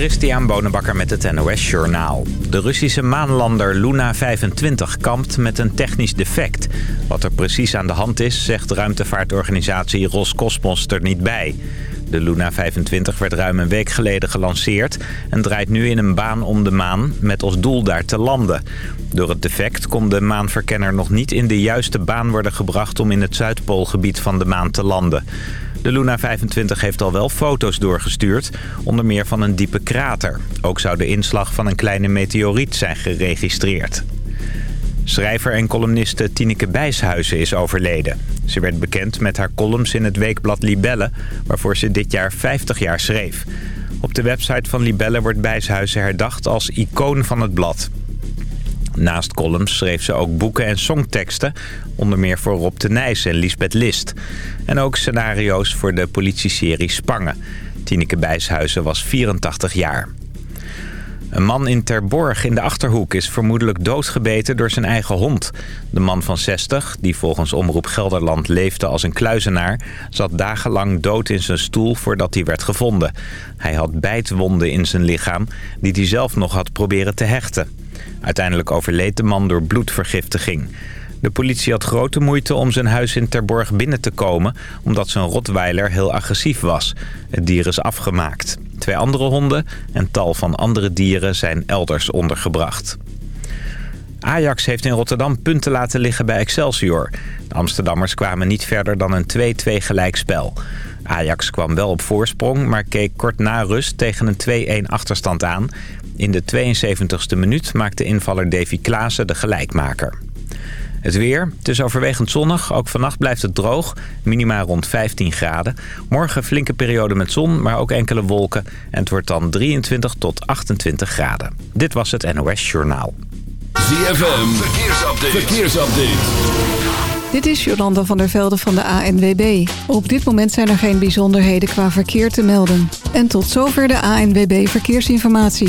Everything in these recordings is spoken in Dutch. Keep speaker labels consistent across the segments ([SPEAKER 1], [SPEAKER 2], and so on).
[SPEAKER 1] Christian Bonenbakker met het NOS Journaal. De Russische maanlander Luna 25 kampt met een technisch defect. Wat er precies aan de hand is, zegt ruimtevaartorganisatie Roscosmos er niet bij. De Luna 25 werd ruim een week geleden gelanceerd... en draait nu in een baan om de maan met als doel daar te landen. Door het defect kon de maanverkenner nog niet in de juiste baan worden gebracht... om in het Zuidpoolgebied van de maan te landen. De Luna 25 heeft al wel foto's doorgestuurd, onder meer van een diepe krater. Ook zou de inslag van een kleine meteoriet zijn geregistreerd. Schrijver en columniste Tineke Bijshuizen is overleden. Ze werd bekend met haar columns in het weekblad Libelle... waarvoor ze dit jaar 50 jaar schreef. Op de website van Libelle wordt Bijshuizen herdacht als icoon van het blad. Naast columns schreef ze ook boeken en songteksten... onder meer voor Rob de Nijs en Lisbeth List. En ook scenario's voor de politieserie Spangen. Tineke Bijshuizen was 84 jaar. Een man in Terborg in de Achterhoek is vermoedelijk doodgebeten door zijn eigen hond. De man van 60, die volgens Omroep Gelderland leefde als een kluizenaar... zat dagenlang dood in zijn stoel voordat hij werd gevonden. Hij had bijtwonden in zijn lichaam die hij zelf nog had proberen te hechten. Uiteindelijk overleed de man door bloedvergiftiging. De politie had grote moeite om zijn huis in Terborg binnen te komen... omdat zijn rotweiler heel agressief was. Het dier is afgemaakt. Twee andere honden en tal van andere dieren zijn elders ondergebracht. Ajax heeft in Rotterdam punten laten liggen bij Excelsior. De Amsterdammers kwamen niet verder dan een 2-2 gelijkspel. Ajax kwam wel op voorsprong, maar keek kort na rust tegen een 2-1 achterstand aan. In de 72e minuut maakte invaller Davy Klaassen de gelijkmaker. Het weer. Het is overwegend zonnig. Ook vannacht blijft het droog. Minima rond 15 graden. Morgen flinke periode met zon, maar ook enkele wolken. En het wordt dan 23 tot 28 graden. Dit was het NOS Journaal.
[SPEAKER 2] ZFM. Verkeersupdate. Verkeersupdate.
[SPEAKER 3] Dit is Jolanda van der Velde van de ANWB. Op dit moment zijn er geen bijzonderheden qua verkeer te melden. En tot zover de ANWB Verkeersinformatie.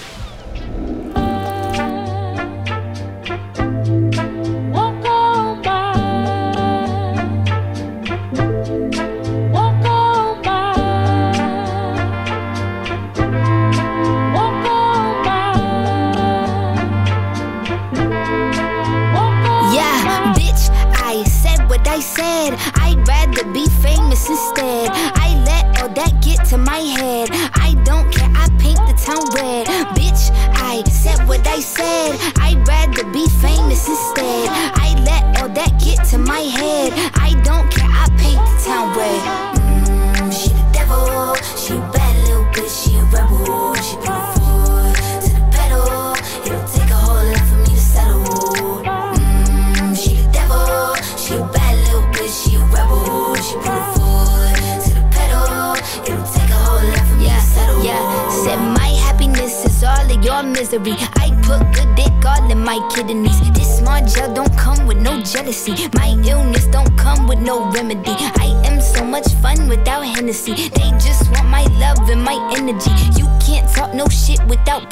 [SPEAKER 4] No. My illness don't come with no remedy. I am so much fun without Hennessy.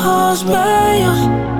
[SPEAKER 2] husband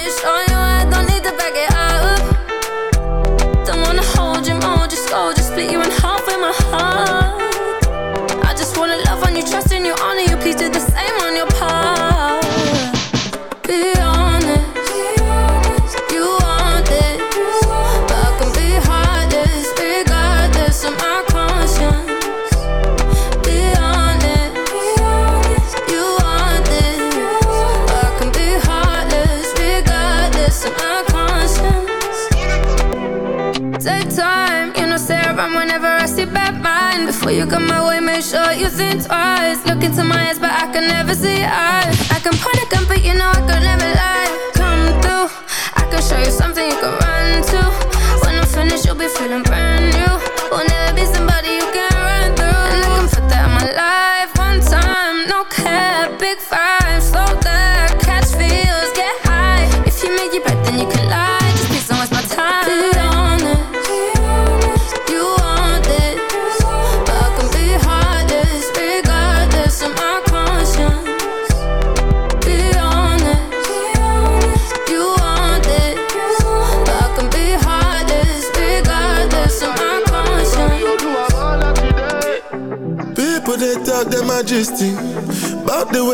[SPEAKER 5] twice. Look into my eyes, but I can never see eyes.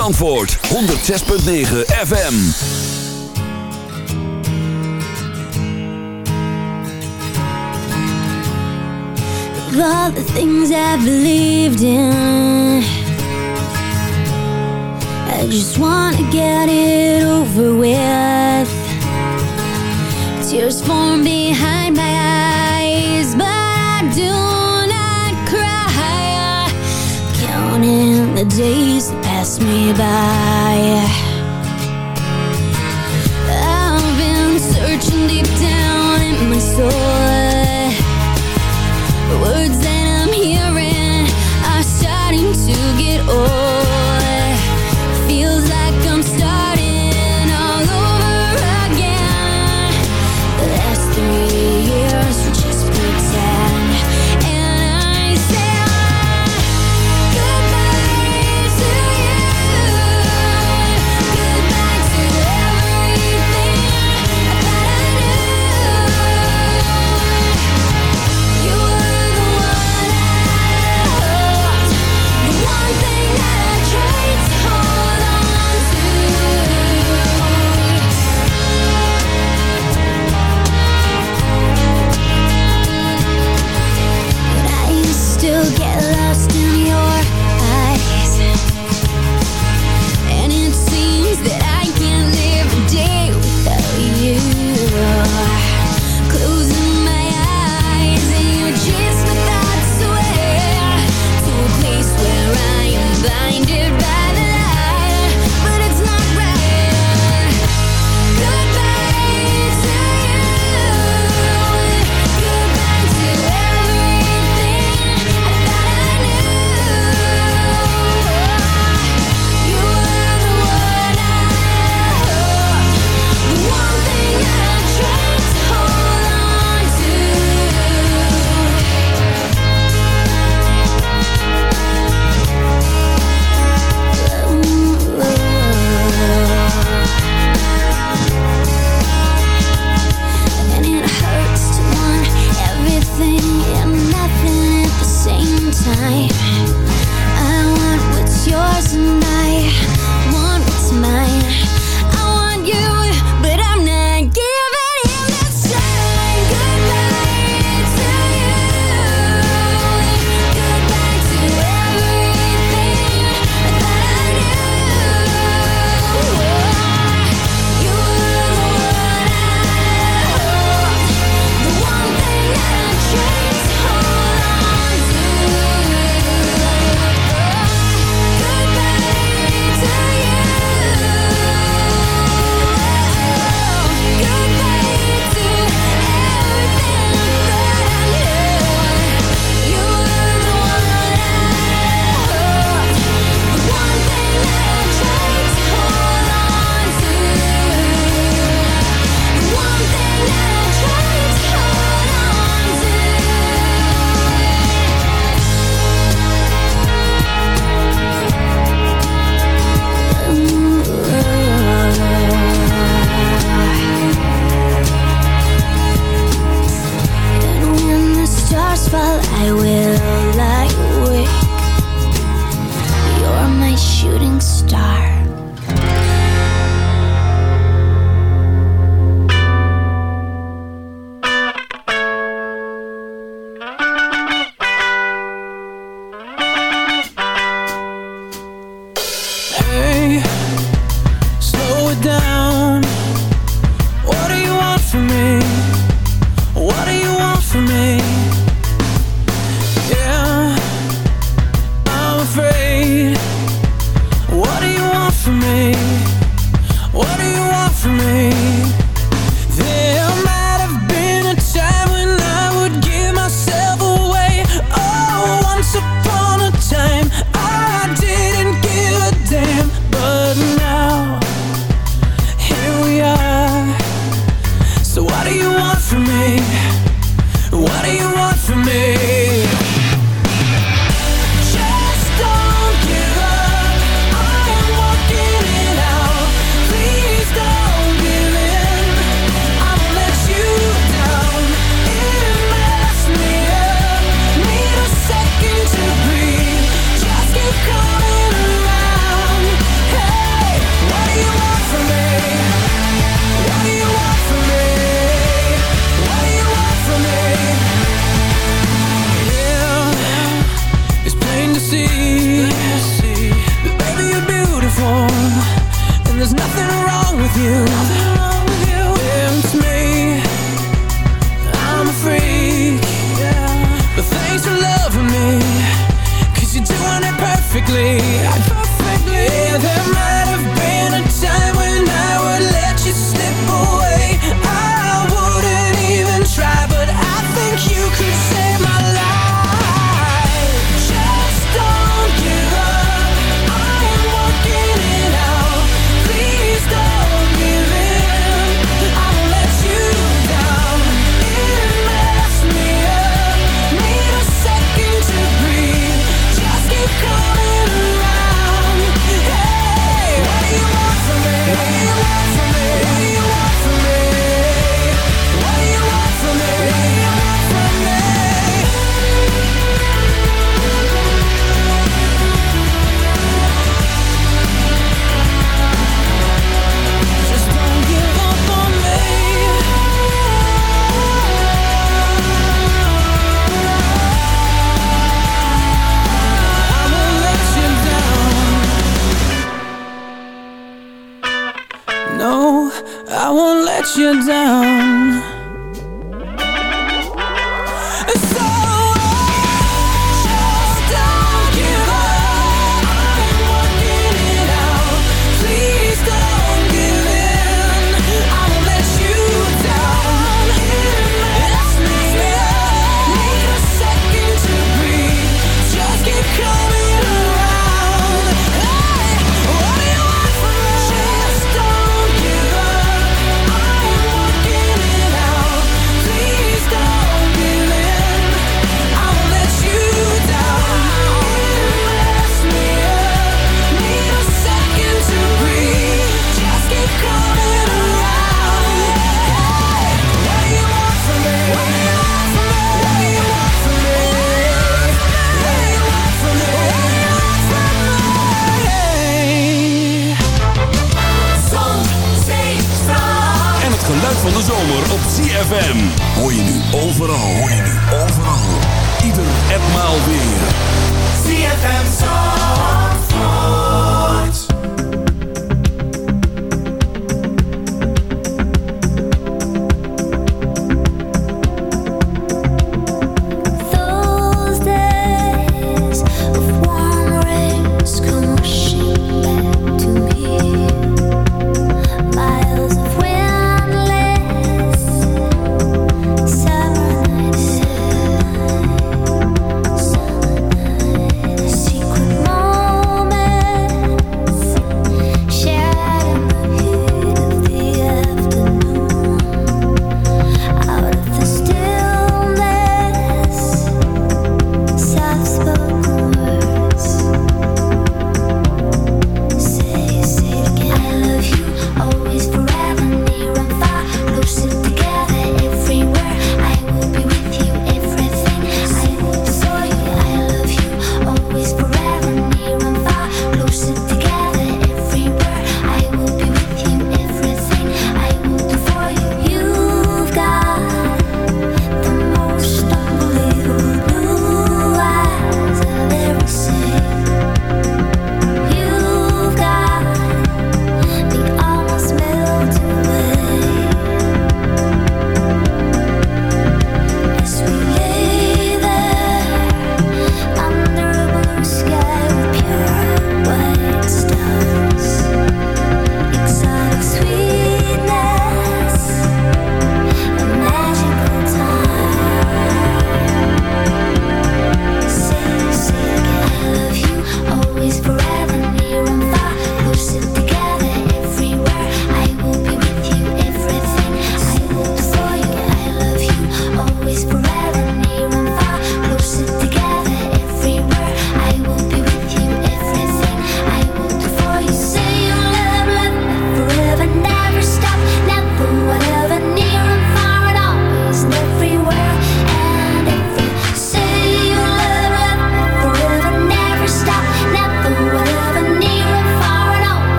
[SPEAKER 2] ZFM's antwoord 106.9 FM.
[SPEAKER 6] Of all the things I believed in. I just wanna get it over with. Tears form behind my eyes But I do not cry. Counting the days me by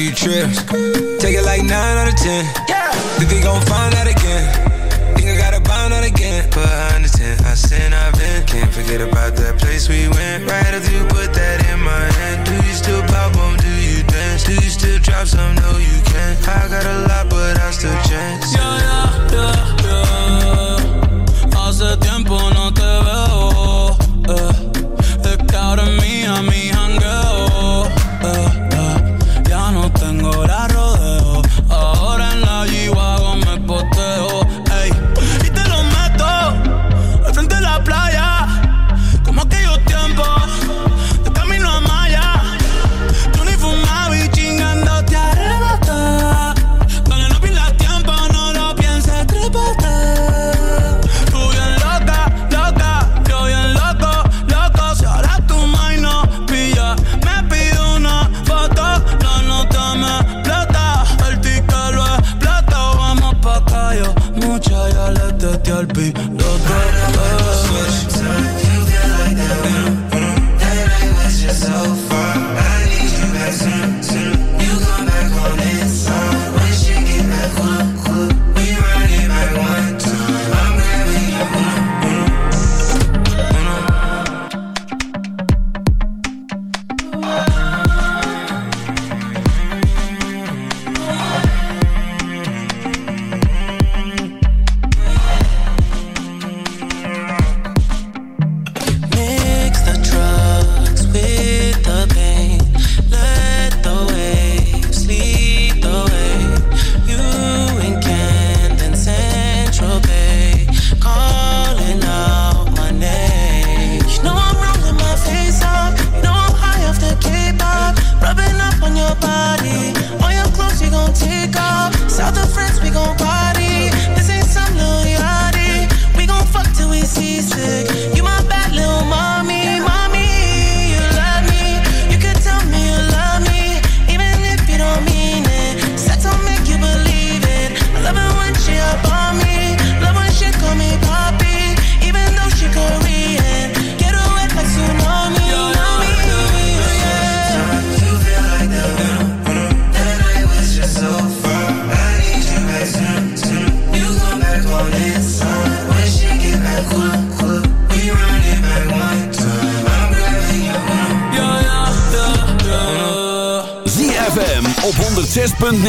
[SPEAKER 7] you
[SPEAKER 8] trips. Take it like 9 out of 10. Yeah. Think they gon' find out again. Think I gotta bond out again. But I understand, I said I've been. Can't forget about that place we went. Right after you put that in my hand. Do you still pop on? Do you dance? Do you still drop some? No, you can't. I got a lot, but I still chance.
[SPEAKER 9] Yeah, yeah, yeah, yeah. Hace tiempo no te veo. Eh.
[SPEAKER 2] It's out of me,
[SPEAKER 7] I mean.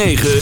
[SPEAKER 7] 106.9